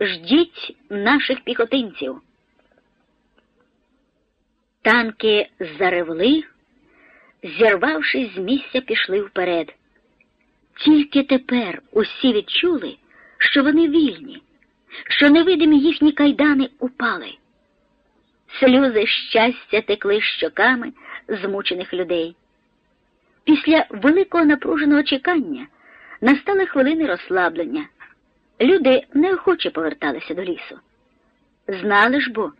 ждіть наших піхотинців. Танки заревли, зірвавшись з місця, пішли вперед. Тільки тепер усі відчули, що вони вільні, що невидимі їхні кайдани упали. Сльози щастя текли щоками змучених людей. Після великого напруженого чекання настали хвилини розслаблення. Люди неохоче поверталися до лісу. Знали ж бо,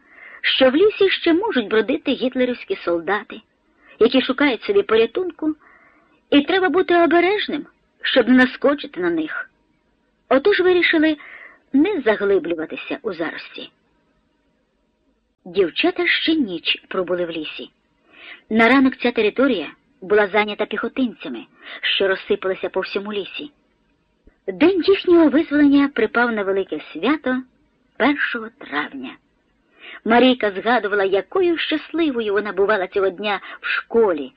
що в лісі ще можуть бродити гітлерівські солдати, які шукають собі порятунку, і треба бути обережним, щоб не наскочити на них. Отож вирішили не заглиблюватися у зарості. Дівчата ще ніч пробули в лісі. На ранок ця територія була зайнята піхотинцями, що розсипалися по всьому лісі. День їхнього визволення припав на велике свято 1 травня. Марійка згадувала, якою щасливою вона бувала цього дня в школі,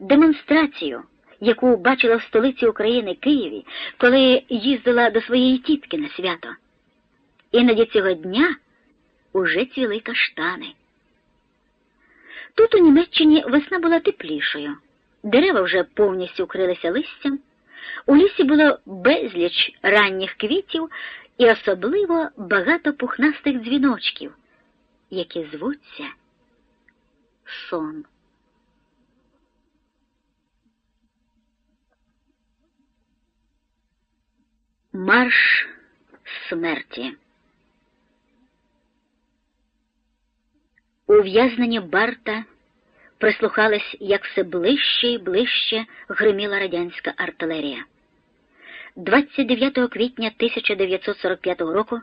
демонстрацію, яку бачила в столиці України Києві, коли їздила до своєї тітки на свято. Іноді цього дня уже цвіли каштани. Тут у Німеччині весна була теплішою, дерева вже повністю укрилися листям, у лісі було безліч ранніх квітів і особливо багато пухнастих дзвіночків, які звуться сон. Марш смерті. Ув'язнені Барта прислухались, як все ближче і ближче гриміла радянська артилерія. 29 квітня 1945 року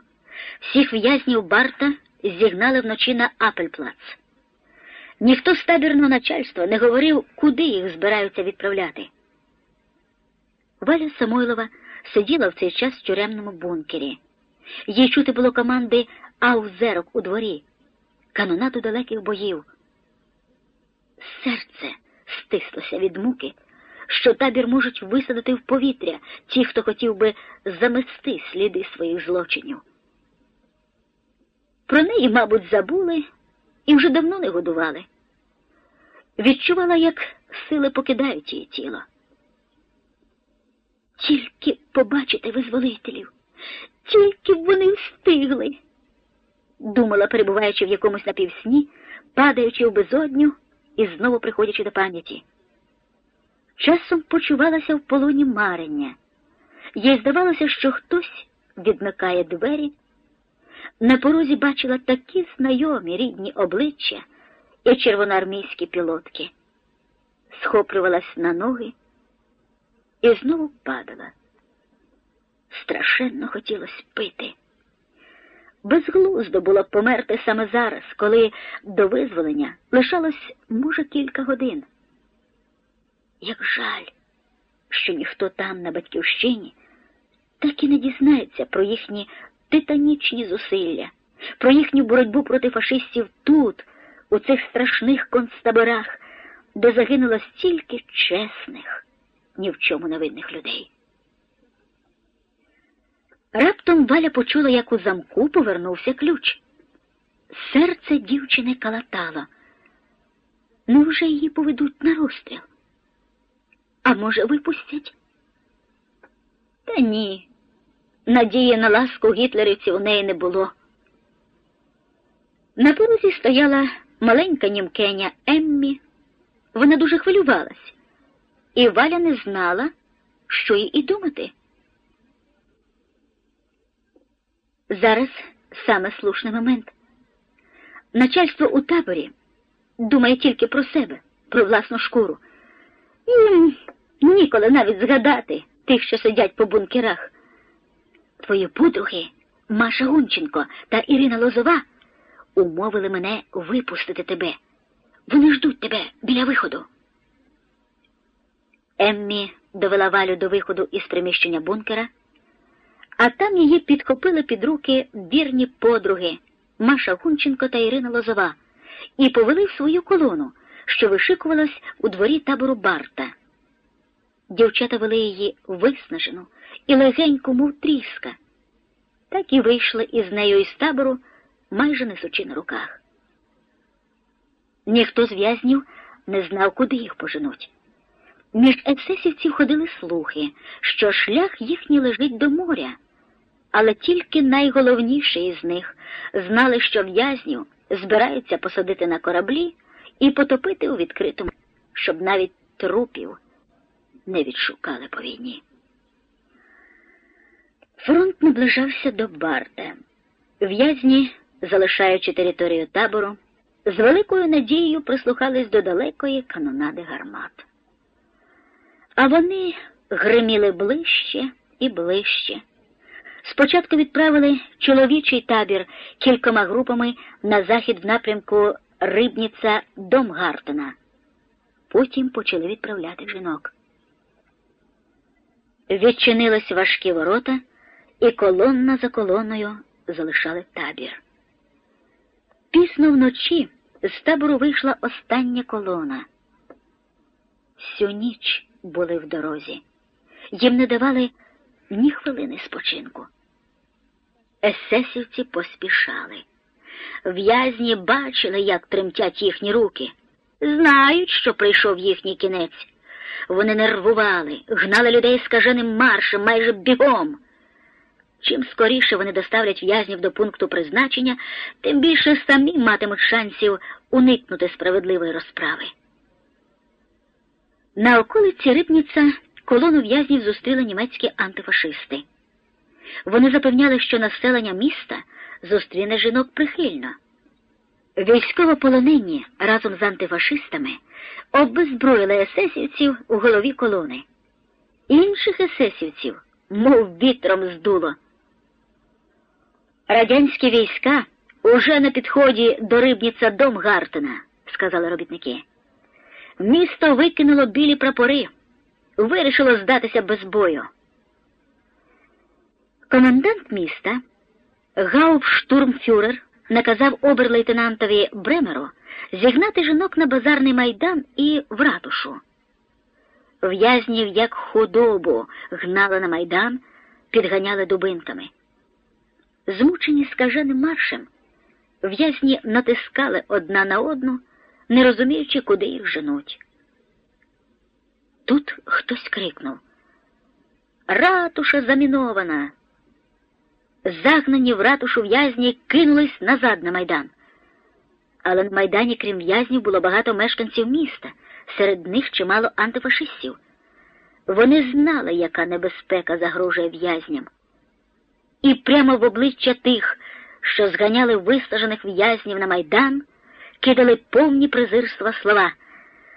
всіх в'язнів Барта зігнали вночі на Апельплац. Ніхто з табірного начальства не говорив, куди їх збираються відправляти. Валя Самойлова сиділа в цей час в тюремному бункері. Їй чути було команди Аузерок у дворі, канонаду далеких боїв. Серце стислося від муки, що табір можуть висадити в повітря ті, хто хотів би замести сліди своїх злочинів. Про неї, мабуть, забули і вже давно не годували. Відчувала, як сили покидають її тіло. Тільки побачити визволителів, тільки б вони встигли, думала, перебуваючи в якомусь напівсні, падаючи в безодню і знову приходячи до пам'яті. Часом почувалася в полоні марення, їй здавалося, що хтось відмикає двері. На порозі бачила такі знайомі рідні обличчя і червоноармійські пілотки, схоплювалась на ноги і знову падала. Страшенно хотілося пити. Безглуздо було померти саме зараз, коли до визволення лишалось, може, кілька годин. Як жаль, що ніхто там, на батьківщині, так і не дізнається про їхні титанічні зусилля, про їхню боротьбу проти фашистів тут, у цих страшних концтаборах, де загинуло стільки чесних, ні в чому невинних людей. Раптом Валя почула, як у замку повернувся ключ. Серце дівчини калатало. Невже її поведуть на розстріл? А може, випустять? Та ні. Надії на ласку гітлерівців у неї не було. На порозі стояла маленька німкеня Еммі. Вона дуже хвилювалась, і Валя не знала, що їй і думати. Зараз саме слушний момент. Начальство у таборі думає тільки про себе, про власну шкуру. Їм ніколи навіть згадати тих, що сидять по бункерах. Твої подруги, Маша Гунченко та Ірина Лозова, умовили мене випустити тебе. Вони ждуть тебе біля виходу. Еммі довела Валю до виходу із приміщення бункера а там її підхопили під руки вірні подруги Маша Гунченко та Ірина Лозова, і повели в свою колону, що вишикувалась у дворі табору Барта. Дівчата вели її виснажену і легеньку, мов тріска. так і вийшли із нею із табору, майже несучи на руках. Ніхто з в'язнів не знав, куди їх поженуть. Між ексесівців ходили слухи, що шлях їхній лежить до моря, але тільки найголовніші із них знали, що в'язнів збираються посадити на кораблі і потопити у відкритому, щоб навіть трупів не відшукали по війні. Фронт наближався до Барда. В'язні, залишаючи територію табору, з великою надією прислухались до далекої канонади гармат. А вони гриміли ближче і ближче. Спочатку відправили чоловічий табір кількома групами на захід в напрямку Рибніця Домгартена. Потім почали відправляти жінок. Відчинились важкі ворота, і колонна за колоною залишали табір. Пісно вночі з табору вийшла остання колона. Всю ніч були в дорозі. Їм не давали ні хвилини спочинку. Есесівці поспішали. В'язні бачили, як тремтять їхні руки, знають, що прийшов їхній кінець. Вони нервували, гнали людей скаженим маршем майже бігом. Чим скоріше вони доставлять в'язнів до пункту призначення, тим більше самі матимуть шансів уникнути справедливої розправи. На околиці Рибніця колону в'язнів зустріли німецькі антифашисти. Вони запевняли, що населення міста зустріне жінок прихильно. Військовополонені разом з антифашистами обезброїли есесівців у голові колони. Інших есесівців, мов вітром здуло. Радянські війська уже на підході до рибніця Домгартена, сказали робітники. Місто викинуло білі прапори, вирішило здатися без бою. Комендант міста Гауптштурмфюрер наказав оберлейтенантові Бремеру зігнати жінок на базарний майдан і в ратушу. В'язнів, як худобу, гнали на майдан, підганяли дубинками. Змучені скаженим маршем, в'язні натискали одна на одну, не розуміючи, куди їх женуть. Тут хтось крикнув Ратуша замінована. Загнані в ратушу в'язні кинулись назад на майдан. Але на майдані, крім в'язнів, було багато мешканців міста, серед них чимало антифашистів. Вони знали, яка небезпека загрожує в'язням. І прямо в обличчя тих, що зганяли висажених в'язнів на майдан, кидали повні презирства слова.